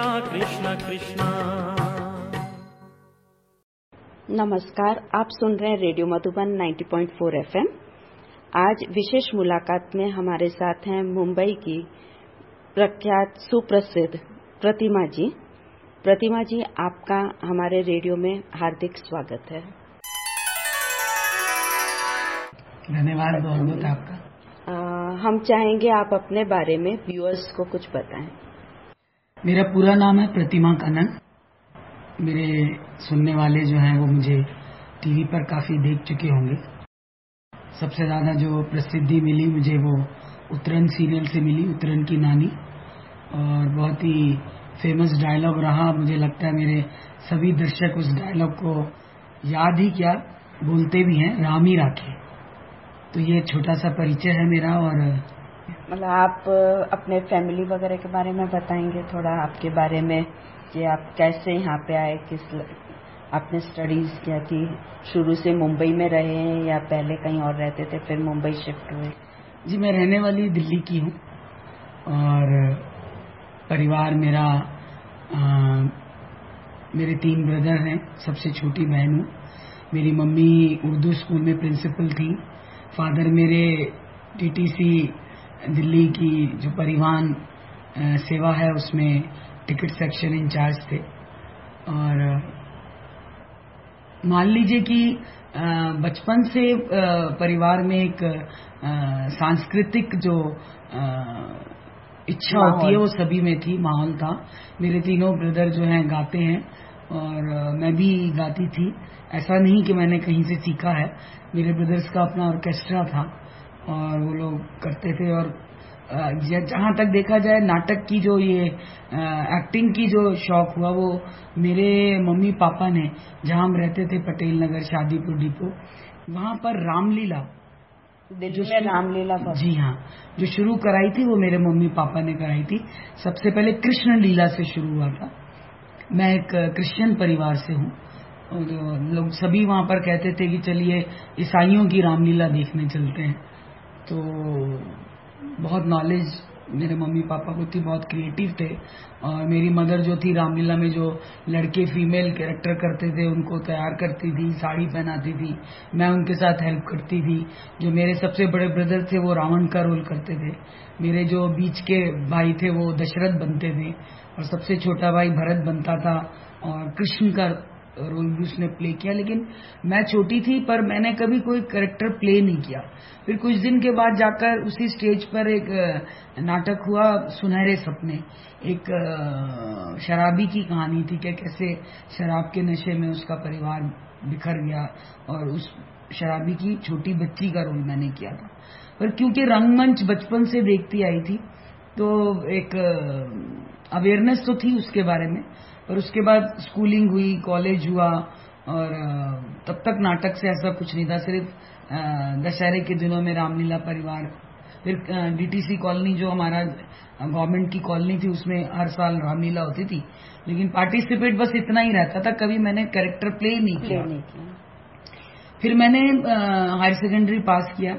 कृष्णा कृष्ण कृष्णा नमस्कार आप सुन रहे हैं रेडियो मधुबन 90.4 एफएम। आज विशेष मुलाकात में हमारे साथ हैं मुंबई की प्रख्यात सुप्रसिद्ध प्रतिमा जी। प्रतिमा जी आपका हमारे रेडियो में हार्दिक स्वागत है। धन्यवाद बहुत बहुत आपका। आ, हम चाहेंगे आप अपने बारे में व्यूअर्स को कुछ बताएँ। मेरा पूरा नाम है प्रतिमा कनन। मेरे सुनने वाले जो हैं वो मुझे टीवी पर काफ़ी देख चुके होंगे। सबसे ज़्यादा जो प्रसिद्धि मिली मुझे वो उत्तरन सीरियल से मिली उत्तरन की नानी। और बहुत ही फ़ेमस डायलॉग रहा। मुझे लगता है मेरे सभी दर्शक उस डायलॉग को याद ही क्या बोलते भी हैं, राम ही राखे। तो ये छोटा सा परिचय है मेरा और मतलब आप अपने फैमिली वगैरह के बारे में बताएँगे थोड़ा आपके बारे में कि आप कैसे यहाँ पे आए किस आपने स्टडीज़ क्या की शुरू से मुंबई में रहे हैं या पहले कहीं और रहते थे फिर मुंबई शिफ्ट हुए? जी मैं रहने वाली दिल्ली की हूँ और परिवार मेरा आ, मेरे तीन ब्रदर हैं सबसे छोटी बहन हूँ। मेरी मम्मी उर्दू स्कूल में प्रिंसिपल थी। फादर मेरे टीटीसी दिल्ली की जो परिवहन सेवा है उसमें टिकट सेक्शन इंचार्ज थे। और मान लीजिए कि बचपन से परिवार में एक सांस्कृतिक जो इच्छा होती है वो सभी में थी माहौल था। मेरे तीनों ब्रदर जो हैं गाते हैं और मैं भी गाती थी। ऐसा नहीं कि मैंने कहीं से सीखा है। मेरे ब्रदर्स का अपना ऑर्केस्ट्रा था। और वो लोग करते थे और जहाँ तक देखा जाए नाटक की जो ये एक्टिंग की जो शौक हुआ वो मेरे मम्मी पापा ने जहाँ हम रहते थे पटेल नगर शादीपुर डिपो वहाँ पर रामलीला जो में रामलीला जी हाँ जो शुरू कराई थी वो मेरे मम्मी पापा ने कराई थी। सबसे पहले कृष्ण लीला से शुरू हुआ था। मैं एक क्रिश्चियन परिवार से हूँ। लोग सभी वहाँ पर कहते थे कि चलिए ईसाइयों की रामलीला देखने चलते हैं। तो बहुत नॉलेज मेरे मम्मी पापा को थी, बहुत क्रिएटिव थे। और मेरी मदर जो थी, रामलीला में जो लड़के फीमेल कैरेक्टर करते थे, उनको तैयार करती थी, साड़ी पहनाती थी। मैं उनके साथ हेल्प करती थी। जो मेरे सबसे बड़े ब्रदर थे, वो रावण का रोल करते थे। मेरे जो बीच के भाई थे, वो दशरथ बनते थे। और सबसे छोटा भाई भरत बनता था। और कृष्ण का रोल भी उसने प्ले किया, लेकिन मैं छोटी थी, पर मैंने कभी कोई करेक्टर प्ले नहीं किया। फिर कुछ दिन के बाद जाकर उसी स्टेज पर एक नाटक हुआ, सुनहरे सपने। एक शराबी की कहानी थी कि कैसे शराब के नशे में उसका परिवार बिखर गया और उस शराबी की छोटी बच्ची का रोल मैंने किया था। पर क्योंकि रंगमंच बचपन से देखती आई थी तो एक अवेयरनेस तो थी उसके बारे में और उसके बाद स्कूलिंग हुई कॉलेज हुआ और तब तक नाटक से ऐसा कुछ नहीं था सिर्फ़ दशहरे के दिनों में रामलीला परिवार फिर डीटीसी कॉलोनी जो हमारा गवर्नमेंट की कॉलोनी थी उसमें हर साल रामलीला होती थी लेकिन पार्टिसिपेट बस इतना ही रहता था कभी मैंने कैरेक्टर प्ले नहीं किया, नहीं किया। फिर मैंने हायर सेकेंडरी पास किया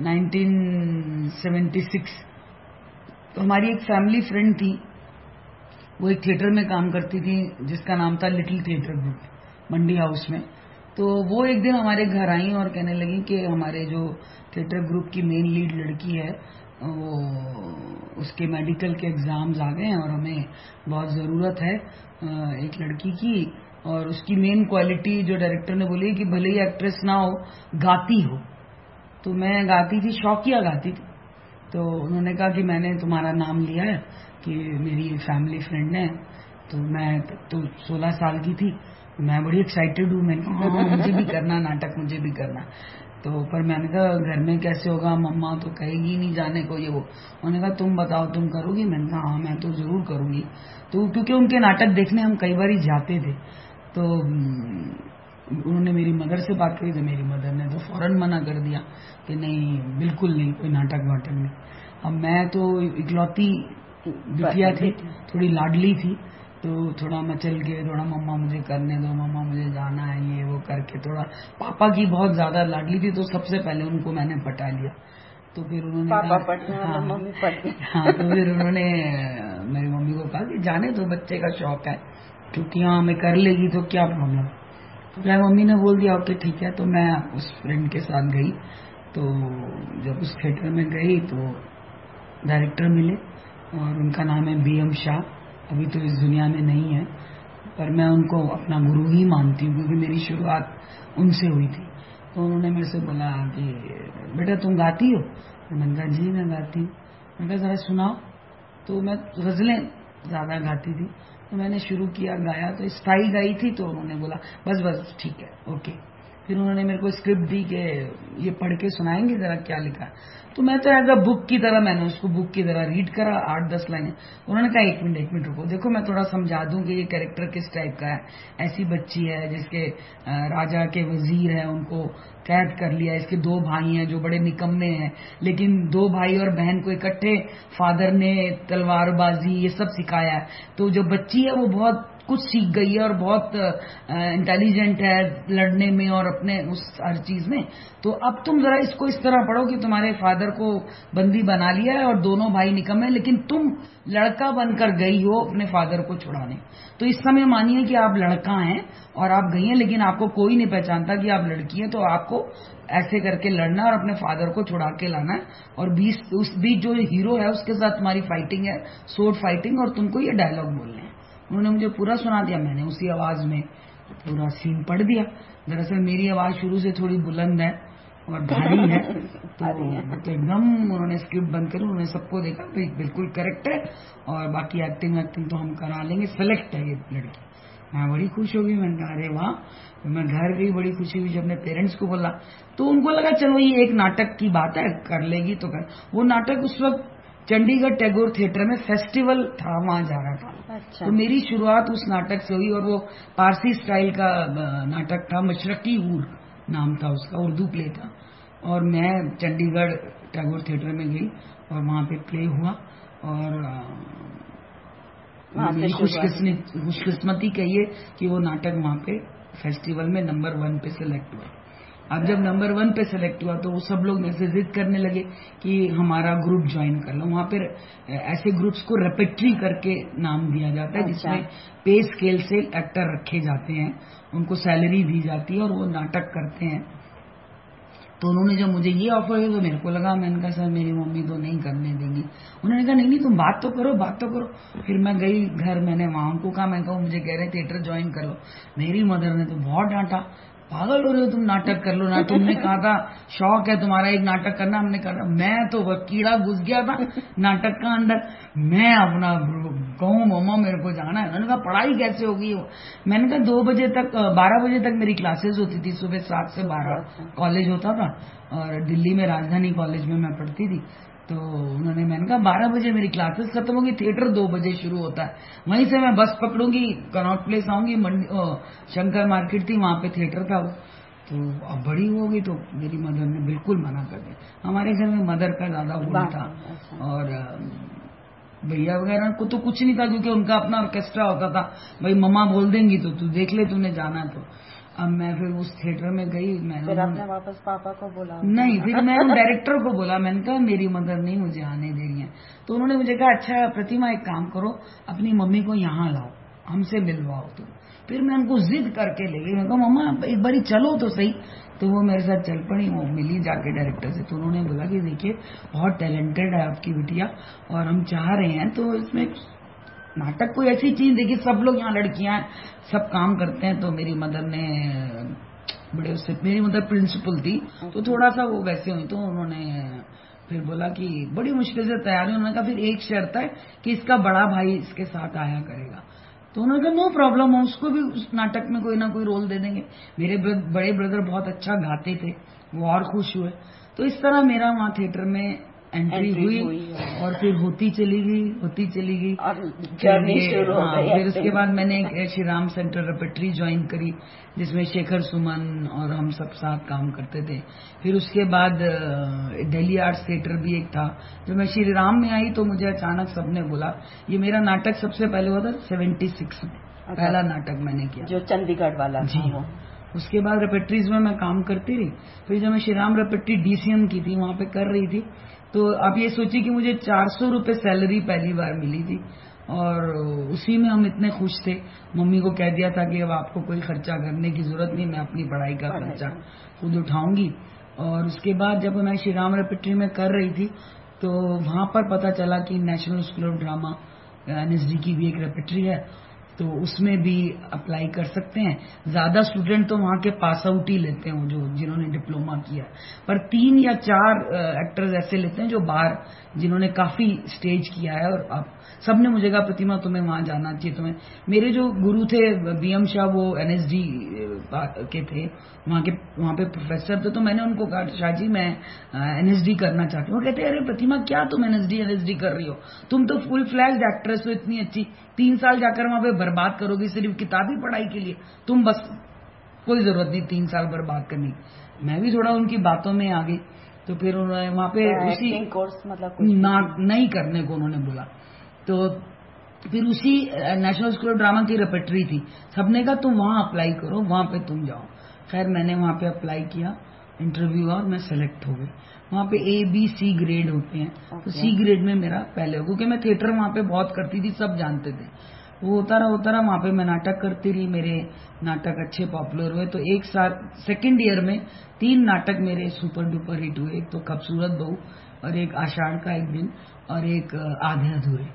1976 तो हमारी एक फैमिली फ्रेंड थी वो एक थिएटर में काम करती थी, जिसका नाम था little theatre group, Mandi House में। तो वो एक दिन हमारे घर आई और कहने लगी कि हमारे जो थिएटर ग्रुप की मेन लीड लड़की है, वो उसके मेडिकल के एग्ज़ाम्स आ गए हैं और हमें बहुत ज़रूरत है एक लड़की की। और उसकी मेन क्वालिटी जो डायरेक्टर ने बोली कि भले ही एक्ट्रेस ना हो, गाती हो। तो मैं गाती थी, शौकिया गाती थी। तो उन्होंने कहा कि मैंने तुम्हारा नाम लिया है कि मेरी फैमिली फ्रेंड है तो मैं तो 16 साल की थी। मैं बड़ी एक्साइटेड हूँ, मैंने हाँ मुझे भी करना नाटक, मुझे भी करना। तो पर मैंने कहा, घर में कैसे होगा, मम्मा तो कहेगी नहीं जाने को ये वो। उन्होंने कहा, तुम बताओ, तुम करोगी? मैंने कहा हाँ मैं तो ज़रूर करूँगी। तो क्योंकि उनके नाटक देखने हम कई बार ही जाते थे तो उन्होंने मेरी मदर से बात करी तो मेरी मदर ने तो फ़ौरन मना कर दिया कि नहीं, बिल्कुल नहीं, कोई नाटक वाटक नहीं। अब मैं तो इकलौती बिटिया थी थोड़ी लाडली थी तो थोड़ा मचल के थोड़ा मम्मा मुझे करने दो मम्मा मुझे जाना है ये वो करके थोड़ा पापा की बहुत ज़्यादा लाडली थी तो सबसे पहले उनको मैंने पटा लिया। तो फिर उन्होंने पापा हाँ, मम्मी हाँ तो फिर उन्होंने मेरी मम्मी को कहा कि जाने तो बच्चे का शौक है क्योंकि हाँ मैं कर लेगी तो क्या प्रॉब्लम तो क्या मम्मी ने बोल दिया ओके ठीक है। तो मैं उस फ्रेंड के साथ गई तो जब उस थिएटर में गई तो डायरेक्टर मिले। और उनका नाम है बी एम शाह। अभी तो इस दुनिया में नहीं है, पर मैं उनको अपना गुरु ही मानती हूँ, क्योंकि मेरी शुरुआत उनसे हुई थी। तो उन्होंने मेरे से बोला कि, बेटा, तुम गाती हो? तो मैंने कहा, जी, मैं गाती हूँ। मैंने कहा, जरा सुनाओ। तो मैं गजलें ज़्यादा गाती थी। तो मैंने शुरू किया, गाया तो स्थायी गाई थी तो उन्होंने बोला, बस बस, ठीक है, ओके। फिर उन्होंने मेरे को स्क्रिप्ट दी कि ये पढ़ के सुनाएँगे जरा क्या लिखा। तो मैं तो एज अ बुक की तरह मैंने उसको बुक की तरह रीड करा, आठ दस लाइनें। उन्होंने कहा, एक मिनट एक मिनट रुको। देखो, मैं थोड़ा समझा दूँ कि ये कैरेक्टर किस टाइप का है। ऐसी बच्ची है जिसके राजा के वज़ीर है, उनको कैद कर लिया। इसके दो भाई हैं जो बड़े निकम्मे हैं। लेकिन दो भाई और बहन को इकट्ठे फादर ने तलवारबाजी, ये सब सिखाया है। तो जो बच्ची है, वो बहुत कुछ सीख गई है और बहुत इंटेलिजेंट है लड़ने में और अपने उस हर चीज़ में। तो अब तुम जरा इसको इस तरह पढ़ो कि तुम्हारे फादर को बंदी बना लिया है और दोनों भाई निकम है, लेकिन तुम लड़का बनकर गई हो अपने फादर को छुड़ाने। तो इस समय मानिए कि आप लड़का हैं और आप गई हैं, लेकिन आपको कोई नहीं पहचानता कि आप लड़की हैं तो आपको ऐसे करके लड़ना और अपने फादर को छुड़ा के लाना है। और बीच उस बीच जो हीरो है, उसके साथ तुम्हारी फाइटिंग है सोड फाइटिंग और तुमको ये डायलॉग बोलना हैं। उन्होंने मुझे पूरा सुना दिया मैंने उसी आवाज़ में पूरा सीन पढ़ दिया। दरअसल मेरी आवाज़ शुरू से थोड़ी बुलंद है और भारी है तो, तो एकदम उन्होंने स्क्रिप्ट बंद करी उन्होंने सबको देखा तो बिल्कुल करेक्ट है और बाकी एक्टिंग वैक्टिंग तो हम करा लेंगे सेलेक्ट है ये लड़की। मैं बड़ी खुश हो गई मैंने कहा अरे वाह! मैं घर गई बड़ी खुशी हुई जब अपने पेरेंट्स को बोला तो उनको लगा चलो ये एक नाटक की बात है कर लेगी तो कर। वो नाटक उस वक्त चंडीगढ़ टैगोर थिएटर में फेस्टिवल था वहाँ जा रहा था। अच्छा। तो मेरी शुरुआत उस नाटक से हुई और वो पारसी स्टाइल का नाटक था मशरकी हूर नाम था उसका उर्दू प्ले था। और मैं चंडीगढ़ टैगोर थिएटर में गई और वहाँ पे प्ले हुआ और मेरी खुशकिस्मती कहिए कि वो नाटक वहाँ पे फेस्टिवल में नंबर वन पे सिलेक्ट हुआ। अब जब नंबर वन पे सेलेक्ट हुआ तो वो सब लोग जिद करने लगे कि हमारा ग्रुप ज्वाइन कर लो। वहाँ पर ऐसे ग्रुप्स को रेपेट्री करके नाम दिया जाता है अच्छा। जिसमें। पे स्केल से एक्टर रखे जाते हैं। उनको सैलरी दी जाती है और वो नाटक करते हैं। तो उन्होंने जब मुझे ये ऑफ़र किया तो मेरे को लगा मैंने कहा सर मेरी मम्मी तो नहीं करने देंगी। उन्होंने कहा नहीं नहीं तुम बात तो करो बात तो करो। फिर मैं गई घर मैंने वहाँ उनको कहा मैं कहूँ मुझे कह रहे थिएटर ज्वाइन कर। लो मेरी मदर ने तो बहुत डांटा। पागल हो रहे हो तुम नाटक कर लो ना। तुमने कहा था शौक है तुम्हारा एक नाटक करना। हमने कहा मैं तो वह कीड़ा घुस गया था नाटक का अंदर। मैं अपना कहूँ मम्मा मेरे को जाना है। मैंने कहा पढ़ाई कैसे होगी मैंने कहा दो बजे तक बारह बजे तक मेरी क्लासेस होती थी। सुबह सात से बारह कॉलेज होता था। और दिल्ली में राजधानी कॉलेज में मैं पढ़ती थी। तो उन्होंने मैंने कहा बारह बजे मेरी क्लासेस खत्म होगी थिएटर दो बजे शुरू होता है। वहीं से मैं बस पकड़ूँगी कनॉट प्लेस आऊँगी शंकर मार्केट थी वहाँ पे थिएटर था वो। तो अब बड़ी होगी तो मेरी मदर ने बिल्कुल मना कर दिया। हमारे घर में मदर का ज़्यादा वो था। अच्छा। और भैया वगैरह को तो कुछ नहीं था क्योंकि उनका अपना ऑर्केस्ट्रा होता था। भाई मम्मा बोल देंगी तो तू देख ले तूने जाना तो। अब मैं फिर उस थिएटर में गई मैंने फिर आपने वापस पापा को बोला? नहीं फिर मैं डायरेक्टर को बोला मैंने कहा मेरी मदर नहीं मुझे आने दे रही है। तो उन्होंने मुझे कहा अच्छा प्रतिमा एक काम करो अपनी मम्मी को यहाँ लाओ हमसे मिलवाओ तुम। फिर मैं उनको जिद करके ले गई मैं कहा मम्मा एक बारी चलो तो सही। तो वो मेरे साथ चल पड़ी वो मिली जाके डायरेक्टर से। तो उन्होंने बोला कि देखिए बहुत टैलेंटेड है आपकी बिटिया और हम चाह रहे हैं। तो इसमें नाटक कोई ऐसी चीज़ देखिए सब लोग यहाँ लड़कियाँ सब काम करते हैं तो मेरी मदर ने, बड़े उससे, मेरी मदर प्रिंसिपल थी तो थोड़ा सा वो वैसे हुई तो उन्होंने फिर बोला कि बड़ी मुश्किल से तैयार उन्होंने कहा, फिर एक शर्त है कि इसका बड़ा भाई इसके साथ आया करेगा। तो उन्होंने कहा, नो प्रॉब्लम हो उसको भी उस नाटक में कोई ना कोई रोल दे देंगे। मेरे बड़े ब्रदर बहुत अच्छा गाते थे, वो और खुश हुए। तो इस तरह मेरा वहाँ थिएटर में एंट्री हुई, हुई और फिर होती चली गई होती चली गई। और जर्नी फिर शुरू हो हाँ, गई फिर उसके बाद मैंने एक Shri Ram Centre repertory join करी जिसमें शेखर सुमन और हम सब साथ काम करते थे। फिर उसके बाद दिल्ली आर्ट्स थिएटर भी एक था। जब मैं श्री राम में आई तो मुझे अचानक सबने बोला ये मेरा नाटक सबसे पहले हुआ था सेवेंटी सिक्स में पहला नाटक मैंने किया। जो चंडीगढ़ वाला जी। था वो। उसके बाद रेपेट्रीज में मैं काम करती रही। फिर जब मैं श्री राम रेपेट्री डीसीएम की थी वहाँ पे कर रही थी तो आप ये सोचिए कि मुझे चार सौ रुपये सैलरी पहली बार मिली थी और उसी में हम इतने खुश थे। मम्मी को कह दिया था कि अब आपको कोई खर्चा करने की ज़रूरत नहीं मैं अपनी पढ़ाई का खर्चा खुद उठाऊँगी। और उसके बाद जब मैं श्री राम रेपिट्री में कर रही थी तो वहाँ पर पता चला कि National School of Drama NSD की भी एक रेपिट्री है। तो उसमें भी अप्लाई कर सकते हैं। ज़्यादा स्टूडेंट तो वहाँ के पास आउट ही लेते हैं जो, जिन्होंने डिप्लोमा किया। पर तीन या चार एक्टर्स ऐसे लेते हैं जो बाहर, जिन्होंने काफ़ी स्टेज किया है और अब सबने मुझे कहा, प्रतिमा, तुम्हें वहाँ जाना चाहिए तुम्हें। मेरे जो गुरु थे, बीएम शाह, वो एनएसडी के थे। वहाँ के, वहाँ पे प्रोफेसर थे तो मैंने उनको कहा, शाह जी, मैं एनएसडी करना चाहती हूँ। वो कहते अरे, प्रतिमा, क्या तुम एनएसडी एनएसडी कर रही हो? तुम तो फुल फ्लैश एक्ट्रेस हो, इतनी अच्छी। तीन साल जाकर वहाँ पे बर्बाद करोगी सिर्फ़ किताबी पढ़ाई के लिए तुम बस कोई ज़रूरत नहीं तीन साल बर्बाद करने की। मैं भी थोड़ा उनकी बातों में आ गई तो फिर उन्होंने वहाँ पे उसी कोर्स मतलब ना नहीं करने को उन्होंने बोला। तो फिर उसी नेशनल स्कूल ऑफ़ ड्रामा की रेपेटरी थी। सबने कहा तुम वहाँ अप्लाई करो वहाँ पे तुम जाओ। खैर मैंने वहाँ पे अप्लाई किया इंटरव्यू और मैं सेलेक्ट हो गई। वहाँ पे ए बी सी ग्रेड होते हैं। तो सी ग्रेड में मेरा पहले हो क्योंकि मैं थिएटर वहाँ पे बहुत करती थी सब जानते थे। वो होता रहा वहाँ पे मैं नाटक करती रही, मेरे नाटक अच्छे पॉपुलर हुए। तो एक साल सेकेंड ईयर में तीन नाटक मेरे सुपर डुपर हिट हुए। एक तो खूबसूरत बहू और एक आषाढ़ का एक दिन और एक आधे अधूरे।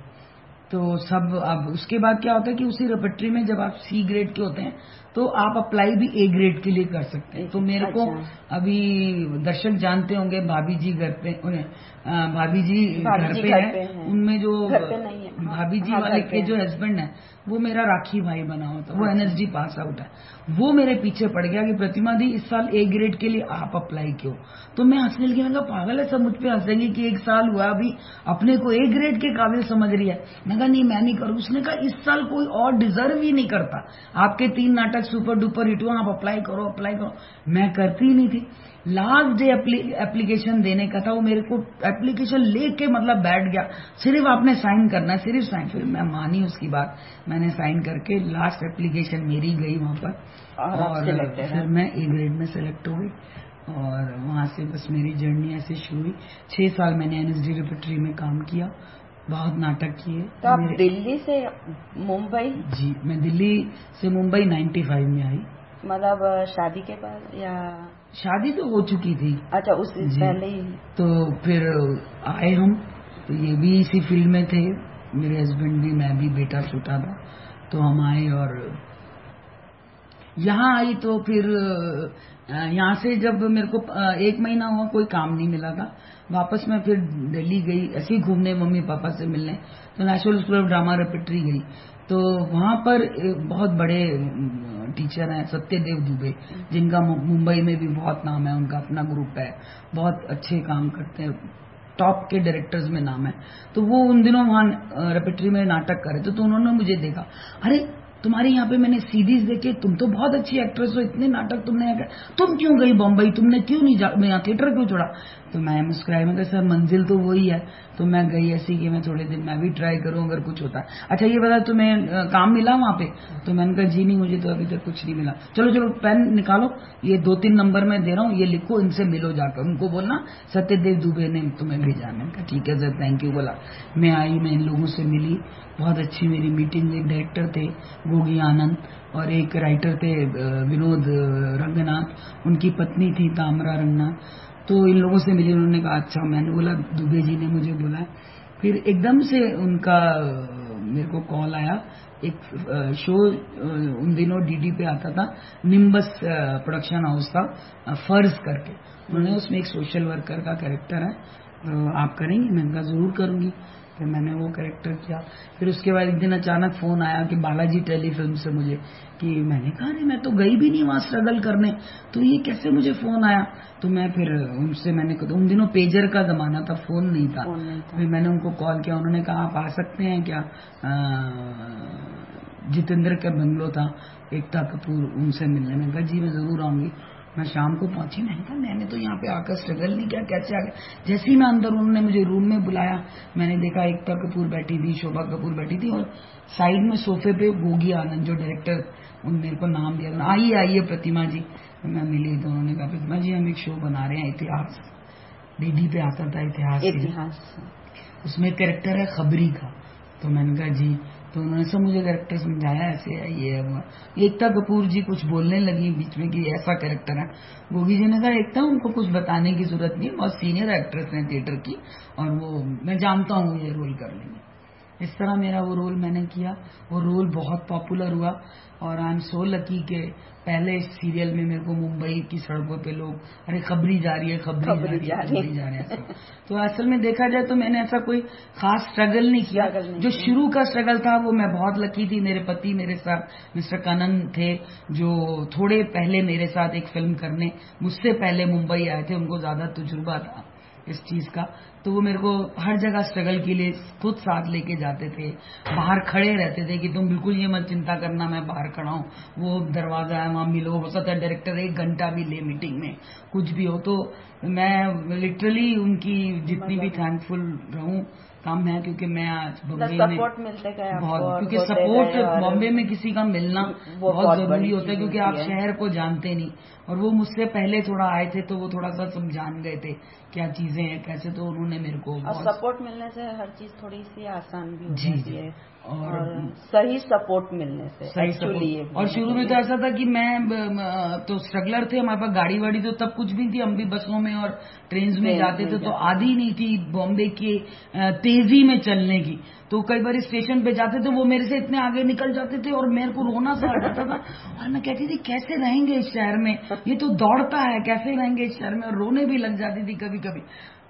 तो सब अब उसके बाद क्या होता है कि उसी रेपेट्री में जब आप सी ग्रेड के होते हैं तो आप अप्लाई भी ए ग्रेड के लिए कर सकते हैं तो मेरे को अच्छा। अभी दर्शक जानते होंगे भाभी जी घर पे भाभी जी घर जी पे है हैं। उनमें जो है। हाँ, भाभी जी हाँ, वाले के जो हस्बैंड है वो मेरा राखी भाई बना होता वो अच्छा। एनएसडी पास आउट है वो मेरे पीछे पड़ गया कि प्रतिमा दी इस साल ए ग्रेड के लिए आप अप्लाई क्यों तो मैं हंसने लगी मैंने कहा पागल है सब मुझ पे हंसेंगे कि एक साल हुआ अभी अपने को ए ग्रेड के काबिल समझ रही है मैं कहा नहीं मैं नहीं करूँ उसने कहा इस साल कोई और डिजर्व ही नहीं करता आपके तीन नाटक सुपर डुपर हिट हुआ। आप अप्लाई करो अप्लाई करो। मैं करती ही नहीं थी। लास्ट डे एप्लीकेशन देने का था वो मेरे को एप्लीकेशन लेके मतलब बैठ गया। सिर्फ़ आपने साइन करना है सिर्फ़ साइन फिर मैं मानी उसकी बात। मैंने साइन करके लास्ट एप्लीकेशन मेरी गई वहाँ पर। और। फिर मैं ए ग्रेड में सेलेक्ट हो गई। और वहाँ से बस मेरी जर्नी ऐसे शुरू हुई। छह साल मैंने एनएसडी रिपेट्री में काम किया। बहुत नाटक किए। तो आप दिल्ली से मुंबई? जी मैं दिल्ली से मुंबई 95 में आई। मतलब शादी के बाद या? शादी तो हो चुकी थी। अच्छा उस पहले ही। तो फिर आए हम। तो ये भी इसी फ़ील्ड में थे। मेरे हस्बैंड भी मैं भी बेटा छोटा था। तो हम आए और यहाँ आई तो फिर यहाँ से जब मेरे को एक महीना हुआ कोई काम नहीं मिला था। वापस मैं फिर दिल्ली गई, ऐसे ही घूमने, मम्मी पापा से मिलने। तो National School of Drama repertory गई। तो वहाँ पर बहुत बड़े टीचर हैं, सत्यदेव दुबे, जिनका मुंबई में भी बहुत नाम है, उनका अपना ग्रुप है। बहुत अच्छे काम करते हैं टॉप के डायरेक्टर्स में नाम है। तो वो उन दिनों वहाँ रेपेट्री में नाटक करे थे तो उन्होंने मुझे देखा। अरे, तुम्हारे यहाँ पे मैंने सीरीज़ देखे, तुम तो बहुत अच्छी एक्ट्रेस हो, इतने नाटक तुमने तुम क्यों गई बॉम्बई? तुमने क्यों नहीं जा थिएटर क्यों छोड़ा? तो मैं मुस्कुराई मैं सर, मंजिल तो वही है। तो मैं गई ऐसी कि मैं थोड़े दिन, मैं भी ट्राई करूँ अगर कुछ होता। है अच्छा ये बता तुम्हें काम मिला वहाँ पे? तो मैंने कहा, जी नहीं, मुझे तो अभी तक कुछ नहीं मिला। चलो चलो पेन निकालो, ये दो तीन नंबर मैं दे रहा हूँ, ये लिखो, इनसे मिलो जाकर। उनको बोलना, सत्यदेव दुबे ने तुम्हें भेजा। मैंने कहा, ठीक है, सर थैंक यू बोला। मैं आई, मैं इन लोगों से मिली। बहुत अच्छी मेरी मीटिंग एक डायरेक्टर थे गोगी आनंद और एक राइटर थे विनोद रंगनाथ। उनकी पत्नी थी तामरा रंगनाथ। तो इन लोगों से मिली, उन्होंने कहा अच्छा मैंने बोला, दुबे जी ने मुझे बोला। फिर एकदम से उनका, मेरे को कॉल आया। एक शो उन दिनों डीडी पे आता था निम्बस प्रोडक्शन हाउस था फ़र्ज़ करके। उन्होंने उसमें एक सोशल वर्कर का कैरेक्टर है। आप करेंगी? मैंने कहा ज़रूर करूँगी। फिर मैंने वो करेक्टर किया। फिर उसके बाद एक दिन अचानक फ़ोन आया कि बालाजी टेलीफिल्म से मुझे कि मैंने कहा नहीं मैं तो गई भी नहीं वहाँ स्ट्रगल करने। तो ये कैसे मुझे फ़ोन आया? तो मैं फिर उनसे मैंने उन दिनों पेजर का जमाना था फ़ोन नहीं था, फ़ोन नहीं था। फिर मैंने उनको कॉल किया। उन्होंने कहा आप आ सकते हैं क्या? जितेंद्र का बंगलो था एकता कपूर उनसे मिलने। में कहा जी मैं ज़रूर आऊँगी। मैं शाम को पहुँची मैंने कहा मैंने तो यहाँ पे आकर स्ट्रगल नहीं किया कैसे आ गया जैसे ही मैं अंदर उन्होंने मुझे रूम में बुलाया। मैंने देखा एकता कपूर बैठी थी शोभा कपूर बैठी थी और साइड में सोफे पे गोगी आनंद जो डायरेक्टर उन मेरे को नाम दिया। आइए आइए प्रतिमा जी। मैं मिली तो उन्होंने कहा प्रतिमा जी हम एक शो बना रहे हैं इतिहास डीडी पे आता था इतिहास इतिहास। उसमें कैरेक्टर है खबरी का। तो मैंने कहा जी तो उन्होंने सब मुझे करेक्टर समझाया ऐसे है ये है एकता कपूर जी कुछ बोलने लगी बीच में कि ऐसा कैरेक्टर है। गोगी जी ने कहा एकता उनको कुछ बताने की ज़रूरत नहीं, बहुत सीनियर एक्ट्रेस हैं थिएटर की और वो, मैं जानता हूँ ये रोल कर लेंगे इस तरह मेरा वो रोल मैंने किया। वो रोल बहुत पॉपुलर हुआ और आई एम सो लकी के पहले इस सीरियल में मेरे को मुंबई की सड़कों पे लोग अरे खबरी जा रही है खबरी, खबरी जा रही है। खबरी जा रही है तो असल में देखा जाए तो मैंने ऐसा कोई खास स्ट्रगल नहीं किया। नहीं जो शुरू का स्ट्रगल था वो मैं बहुत लकी थी। मेरे पति मेरे साथ मिस्टर कनन थे जो थोड़े पहले मेरे साथ एक फ़िल्म करने मुझसे पहले मुंबई आए थे उनको ज़्यादा तजुर्बा था। इस चीज़ का। तो वो मेरे को हर जगह स्ट्रगल के लिए खुद साथ लेके जाते थे। बाहर खड़े रहते थे कि तुम बिल्कुल ये मत चिंता करना, मैं बाहर खड़ा हूँ। वो दरवाज़ा है, वहाँ मिलो, हो सकता है डायरेक्टर एक घंटा भी ले मीटिंग में, कुछ भी हो। तो मैं लिटरली उनकी जितनी भी थैंकफुल रहूँ कम है क्योंकि मैं आज बॉम्बे में सपोर्ट मिलते गए बहुत क्योंकि सपोर्ट बॉम्बे में किसी का मिलना बहुत ज़रूरी होता है क्योंकि आप शहर को जानते नहीं। और वो मुझसे पहले थोड़ा आए थे तो वो थोड़ा सा समझान गए थे क्या चीज़ें हैं कैसे तो उन्होंने मेरे को सपोर्ट मिलने से हर चीज़ थोड़ी सी आसान भी हो जी जाती है। और, और सही सपोर्ट मिलने से सही सपोर्ट और शुरू में तो ऐसा था कि मैं तो स्ट्रगलर थे हमारे पास गाड़ी वाड़ी तो तब कुछ भी थी हम भी बसों में और ट्रेन में जाते थे तो आधी नहीं थी बॉम्बे के तेज़ी में चलने की। तो कई बार स्टेशन पे जाते थे वो मेरे से इतने आगे निकल जाते थे और मेरे को रोना सा आ जाता था। और मैं कहती थी कैसे रहेंगे इस शहर में? ये तो दौड़ता है कैसे रहेंगे इस शहर में? और रोने भी लग जाती थी कभी कभी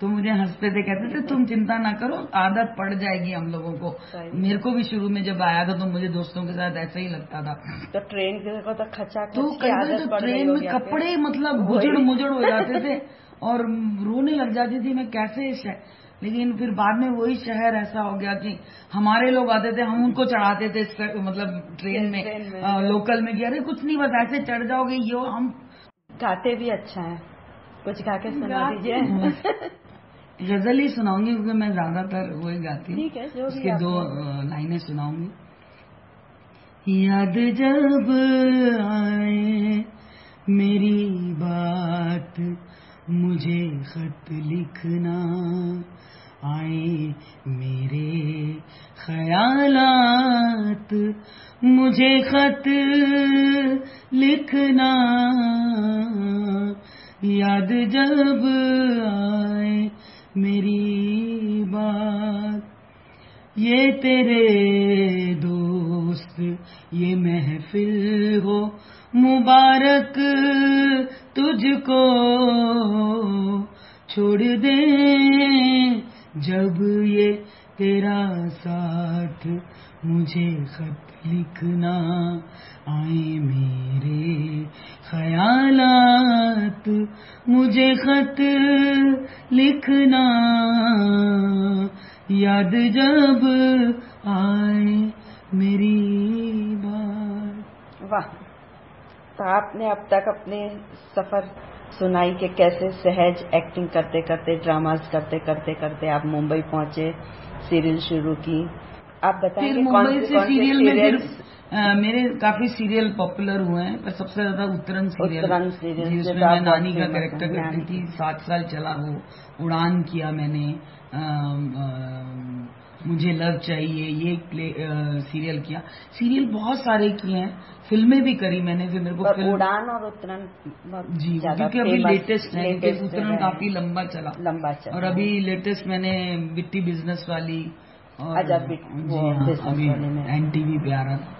तो मुझे हँसते थे कहते थे तुम चिंता ना करो आदत पड़ जाएगी हम लोगों को। मेरे को भी शुरू में जब आया था तो मुझे दोस्तों के साथ ऐसा ही लगता था। तो ट्रेन को तो खचा तो कई तो ट्रेन में कपड़े मतलब गुजड़ मुजड़ हो जाते थे और रोने लग जाती थी मैं कैसे लेकिन फिर बाद में वही शहर ऐसा हो गया कि हमारे लोग आते थे हम उनको चढ़ाते थे मतलब ट्रेन में, ट्रेन में। आ, लोकल में कि अरे कुछ नहीं बस ऐसे चढ़ जाओगे यो हम गाते भी अच्छा है। कुछ गा के सुना दीजिए। गज़ल ही सुनाऊँगी क्योंकि मैं ज़्यादातर गाती हूँ। है जो उसके दो लाइनें सुनाऊँगी। याद जब आए मेरी बात मुझे खत लिखना आए मेरे ख्यालात मुझे खत लिखना। याद जब आए मेरी बात। ये तेरे दोस्त, ये महफिल हो मुबारक तुझको। छोड़ दे जब ये तेरा साथ मुझे खत लिखना, आए मेरे ख्यालात। मुझे खत लिखना, याद जब आए मेरी बात। वाह। तो आपने अब तक अपने सफ़र सुनाई कि कैसे सहज एक्टिंग करते करते ड्रामास करते करते करते आप मुंबई पहुँचे, सीरियल शुरू की आप बताएँगे कौन से से सीरियल में फिर आ, मेरे काफ़ी सीरियल पॉपुलर हुए हैं पर सबसे ज़्यादा उत्तरन सीरियल उत्तरन सीरियल जी उसमें मैं नानी का कैरेक्टर करती थी सात साल चला वो उड़ान किया मैंने आ, आ, मुझे लव चाहिए ये प्ले सीरियल किया। सीरियल बहुत सारे किए हैं फ़िल्में भी करी मैंने फिर मेरे को फ़िल्म उड़ान और उत्तरन जी क्योंकि अभी लेटेस्ट है क्योंकि उत्तरन काफ़ी लंबा चला। लंबा चला। और अभी लेटेस्ट मैंने बिट्टी बिज़नेस वाली अभी एन टीवी पे आ रहा था।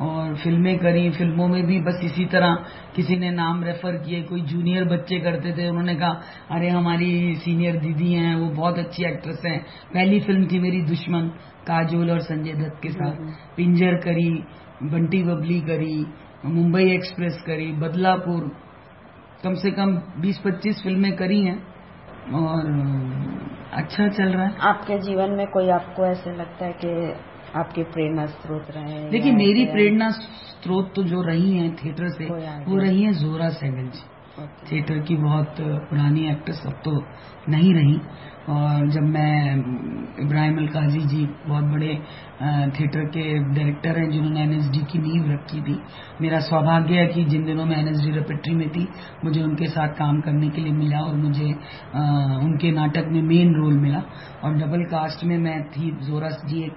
और फ़िल्में करी फ़िल्मों में भी बस इसी तरह किसी ने नाम रेफर किए कोई जूनियर बच्चे करते थे उन्होंने कहा अरे हमारी सीनियर दीदी हैं वो बहुत अच्छी एक्ट्रेस हैं। पहली फ़िल्म थी मेरी दुश्मन काजोल और संजय दत्त के साथ। पिंजर करी बंटी बबली करी मुंबई एक्सप्रेस करी बदलापुर। कम से कम 20-25 फ़िल्में करी हैं। और अच्छा चल रहा है। आपके जीवन में कोई आपको ऐसे लगता है कि आपके प्रेरणा स्रोत रहे देखिए मेरी प्रेरणा स्रोत तो जो रही है थिएटर से वो रही है जोरा सहगल जी। थिएटर की बहुत पुरानी एक्ट्रेस अब तो नहीं रही। और जब मैं इब्राहिम अलकाजी जी बहुत बड़े थिएटर के डायरेक्टर हैं जिन्होंने एनएसडी की नींव रखी थी मेरा सौभाग्य है कि जिन दिनों में एनएसडी रेपेट्री में थी मुझे उनके साथ काम करने के लिए मिला और मुझे आ, उनके नाटक में मेन रोल मिला। और डबल कास्ट में मैं थी जोरस जी एक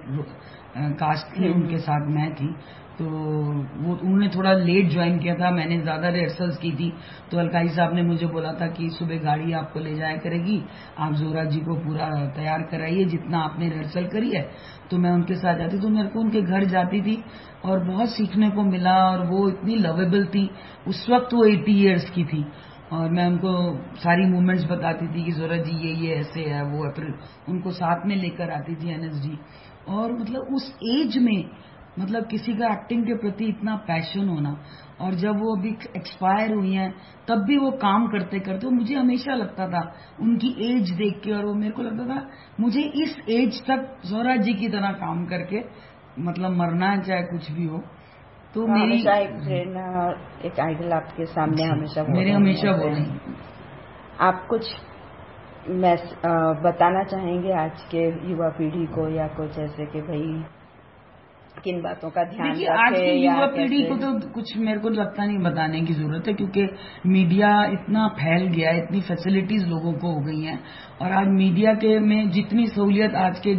कास्ट थे उनके साथ मैं थी। तो वो, उन्होंने थोड़ा लेट ज्वाइन किया था, मैंने ज़्यादा रिहर्सल्स की थी। तो अलकाई साहब ने मुझे बोला था कि सुबह गाड़ी आपको ले जाया करेगी, आप जोरा जी को पूरा तैयार कराइए, जितना आपने रिहर्सल करी है। तो मैं उनके साथ जाती तो मेरे को उनके घर जाती थी, और बहुत सीखने को मिला, और वो इतनी लवेबल थी। उस वक्त वो एटी ईयर्स की थी, और मैं उनको सारी मूवमेंट्स बताती थी कि जोरा जी, ये ये ऐसे है, वो है। उनको साथ में लेकर आती थी एनएसडी और मतलब उस एज में मतलब किसी का एक्टिंग के प्रति इतना पैशन होना और जब वो अभी एक्सपायर हुई हैं तब भी वो काम करते करते मुझे हमेशा लगता था उनकी एज देख के और वो मेरे को लगता था मुझे इस एज तक जोरा जी की तरह काम करके मतलब मरना है चाहे कुछ भी हो तो हाँ, मेरी एक प्रेरणा एक आइडल आपके सामने हमेशा मेरे हमेशा वो आप कुछ मैं बताना चाहेंगे आज के युवा पीढ़ी को या कुछ ऐसे कि भाई किन बातों का ध्यान रखें आज की युवा पीढ़ी को तो कुछ मेरे को लगता नहीं बताने की ज़रूरत है क्योंकि मीडिया इतना फैल गया है इतनी फैसिलिटीज़ लोगों को हो गई हैं। और आज मीडिया के में जितनी सहूलियत आज के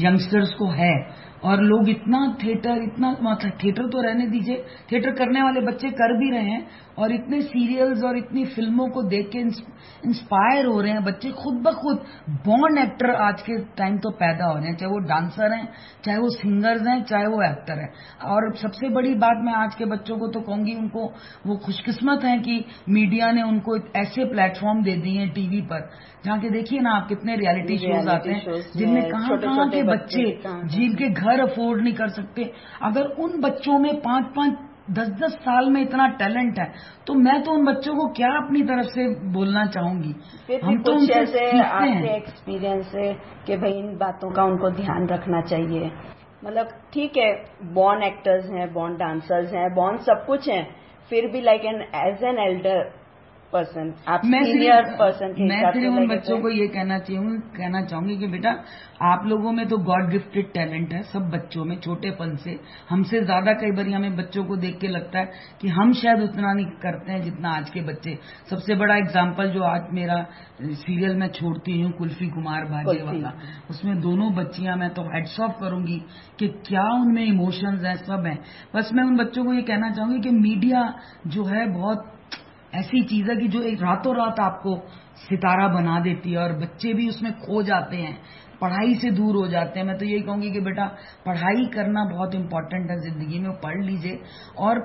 यंगस्टर्स को है और लोग इतना थिएटर इतना मतलब थिएटर तो रहने दीजिए थिएटर करने वाले बच्चे कर भी रहे हैं और इतने सीरियल्स और इतनी फ़िल्मों को देख के इंस्पायर हो रहे हैं बच्चे। खुद ब खुद बॉन्ड एक्टर आज के टाइम तो पैदा हो रहे हैं चाहे वो डांसर हैं चाहे वो सिंगर्स हैं चाहे वो एक्टर हैं। और सबसे बड़ी बात मैं आज के बच्चों को तो कहूँगी उनको वो खुशकिस्मत है कि मीडिया ने उनको ऐसे प्लेटफॉर्म दे दिए हैं टीवी पर जहाँ के देखिए ना आप कितने रियलिटी शोज़ आते हैं जिनमें कहाँ कहाँ के बच्चे जिनके घर अफोर्ड नहीं कर सकते। अगर उन बच्चों में पाँच पाँच दस दस साल में इतना टैलेंट है तो मैं तो उन बच्चों को क्या अपनी तरफ़ से बोलना चाहूँगी? हम तो उनसे आपके एक्सपीरियंस है कि भाई इन बातों का उनको ध्यान रखना चाहिए। मतलब ठीक है बॉर्न एक्टर्स हैं बॉर्न डांसर्स हैं बॉर्न सब कुछ हैं फिर भी like an age an elder person आप मैं सीनियर पर्सन मैं सिर्फ़ उन बच्चों को ये कहना चाहिए कहना चाहूँगी कि बेटा आप लोगों में तो गॉड गिफ्टेड टैलेंट है सब बच्चों में छोटेपन से। हमसे ज़्यादा कई बार हमें बच्चों को देख के लगता है कि हम शायद उतना नहीं करते हैं जितना आज के बच्चे। सबसे बड़ा एग्ज़ाम्पल जो आज मेरा सीरियल में छोड़ती हूँ कुल्फी कुमार भाजे वाला उसमें दोनों बच्चियाँ मैं तो हेड्स ऑफ़ करूँगी कि क्या उनमें इमोशंस हैं सब हैं। बस मैं उन बच्चों को ये कहना चाहूँगी कि मीडिया जो है बहुत ऐसी चीज़ है कि जो एक रातों रात आपको सितारा बना देती है और बच्चे भी उसमें खो जाते हैं, पढ़ाई से दूर हो जाते हैं। मैं तो यही कहूँगी कि बेटा, पढ़ाई करना बहुत इंपॉर्टेंट है ज़िंदगी में, पढ़ लीजिए। और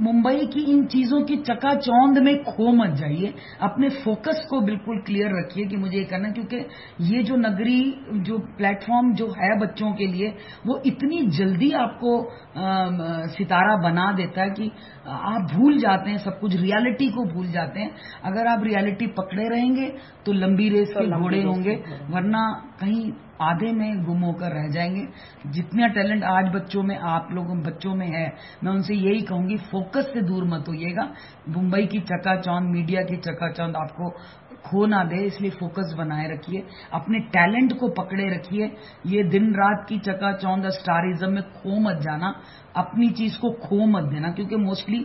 मुंबई की इन चीज़ों की चकाचौंध में खो मत जाइए। अपने फोकस को बिल्कुल क्लियर रखिए कि मुझे ये करना क्योंकि ये जो नगरी जो प्लेटफॉर्म जो है बच्चों के लिए वो इतनी जल्दी आपको आ, सितारा बना देता है कि आप भूल जाते हैं सब कुछ रियलिटी को भूल जाते हैं। अगर आप रियलिटी पकड़े रहेंगे तो लंबी रेस के घोड़े होंगे वरना कहीं आधे में गुम होकर रह जाएँगे। जितना टैलेंट आज बच्चों में आप लोगों बच्चों में है मैं उनसे यही कहूँगी फोकस से दूर मत होइएगा। मुंबई की चकाचौंध मीडिया की चकाचौंध आपको खो ना दे इसलिए फोकस बनाए रखिए। अपने टैलेंट को पकड़े रखिए। ये दिन रात की चकाचौंध स्टारिज्म में खो मत जाना। अपनी चीज़ को खो मत देना क्योंकि मोस्टली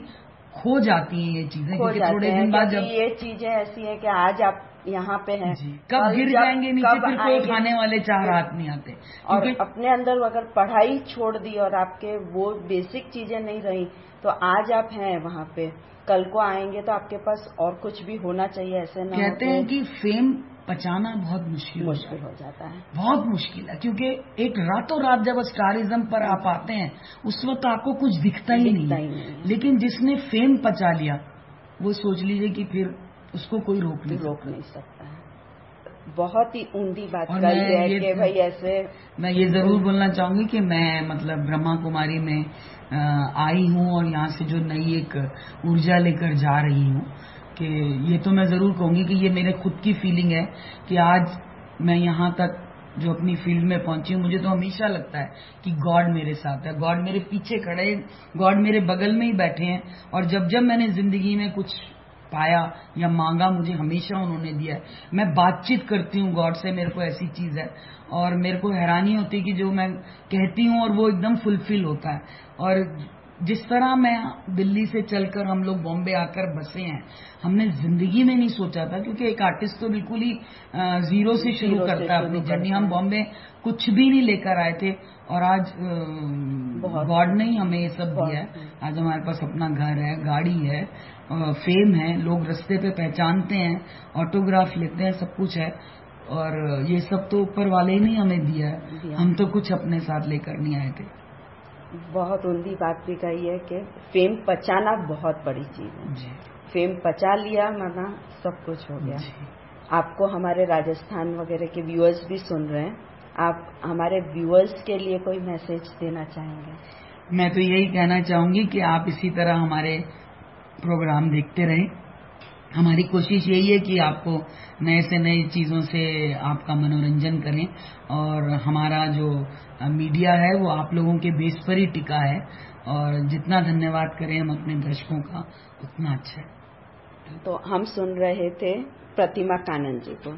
खो जाती हैं ये चीज़ें क्योंकि थोड़े दिन बाद जब ये चीज़ें ऐसी हैं कि आज आप यहाँ पे है। कब गिर जाएँगे नीचे फिर कोई खाने वाले चार हाथ नहीं आते। और अपने अंदर अगर पढ़ाई छोड़ दी और आपके वो बेसिक चीज़ें नहीं रही तो आज आप हैं वहाँ पे। कल को आएँगे तो आपके पास और कुछ भी होना चाहिए ऐसे ना कहते हैं कि फेम पचाना बहुत मुश्किल मुश्किल हो। जाता है। बहुत मुश्किल है क्योंकि एक रातों रात जब स्टारिज्म पर आप आते हैं उस वक्त आपको कुछ दिखता ही नहीं, ही। नहीं लेकिन जिसने फेम पचा लिया वो सोच लीजिए कि फिर उसको कोई रोक नहीं रोक नहीं सकता है। बहुत ही ऊंडी बात कही है कि भाई ऐसे मैं ये ज़रूर बोलना चाहूँगी कि मैं मतलब ब्रह्मा कुमारी में आई हूँ और यहाँ से जो नई एक ऊर्जा लेकर जा रही हूँ कि ये तो मैं ज़रूर कहूँगी कि ये मेरे खुद की फीलिंग है कि आज मैं यहाँ तक जो अपनी फ़ील्ड में पहुँची हूँ मुझे तो हमेशा लगता है कि गॉड मेरे साथ है। गॉड मेरे पीछे खड़े गॉड मेरे बगल में ही बैठे हैं। और जब जब मैंने ज़िंदगी में कुछ पाया या मांगा मुझे हमेशा उन्होंने दिया है। मैं बातचीत करती हूँ गॉड से, मेरे को ऐसी चीज़ है। और मेरे को हैरानी होती है कि जो मैं कहती हूँ और वो एकदम फुलफिल होता है। और जिस तरह मैं दिल्ली से चलकर हम लोग बॉम्बे आकर बसे हैं हमने ज़िंदगी में नहीं सोचा था क्योंकि एक आर्टिस्ट तो बिल्कुल ही ज़ीरो से शुरू करता है अपनी जर्नी। हम बॉम्बे कुछ भी नहीं लेकर आए थे और आज। गॉड ने ही हमें ये सब दिया है। आज हमारे पास अपना घर है गाड़ी है फेम है लोग रस्ते पे पहचानते हैं ऑटोग्राफ लेते हैं सब कुछ है और ये सब तो ऊपर वाले ही नहीं हमें दिया है। हम तो कुछ अपने साथ लेकर नहीं आए थे। बहुत ऊंडी बात भी कही है कि फेम पचाना बहुत बड़ी चीज़ है। फेम पचा लिया माना सब कुछ हो गया। आपको हमारे राजस्थान वगैरह के व्यूअर्स भी सुन रहे हैं। आप हमारे व्यूअर्स के लिए कोई मैसेज देना चाहेंगे? मैं तो यही कहना चाहूँगी कि आप इसी तरह हमारे प्रोग्राम देखते रहें। हमारी कोशिश यही है कि आपको नए से नई चीज़ों से आपका मनोरंजन करें और हमारा जो मीडिया है वो आप लोगों के बेस पर ही टिका है और जितना धन्यवाद करें हम अपने दर्शकों का, उतना अच्छा है। तो हम सुन रहे थे प्रतिमा कानन जी को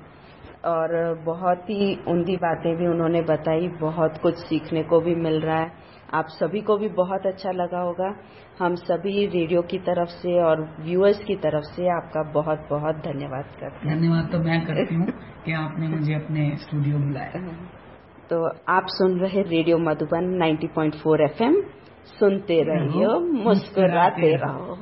और बहुत ही उमदी बातें भी उन्होंने बताई, बहुत कुछ सीखने को भी मिल रहा है। आप सभी को भी बहुत अच्छा लगा होगा। हम सभी रेडियो की तरफ़ से और व्यूअर्स की तरफ़ से आपका बहुत बहुत धन्यवाद करते हैं। धन्यवाद। तो मैं करती हूँ कि आपने मुझे अपने स्टूडियो बुलाया। तो आप सुन रहे रेडियो मधुबन 90.4 एफएम। सुनते रहिए मुस्कुराते रहो।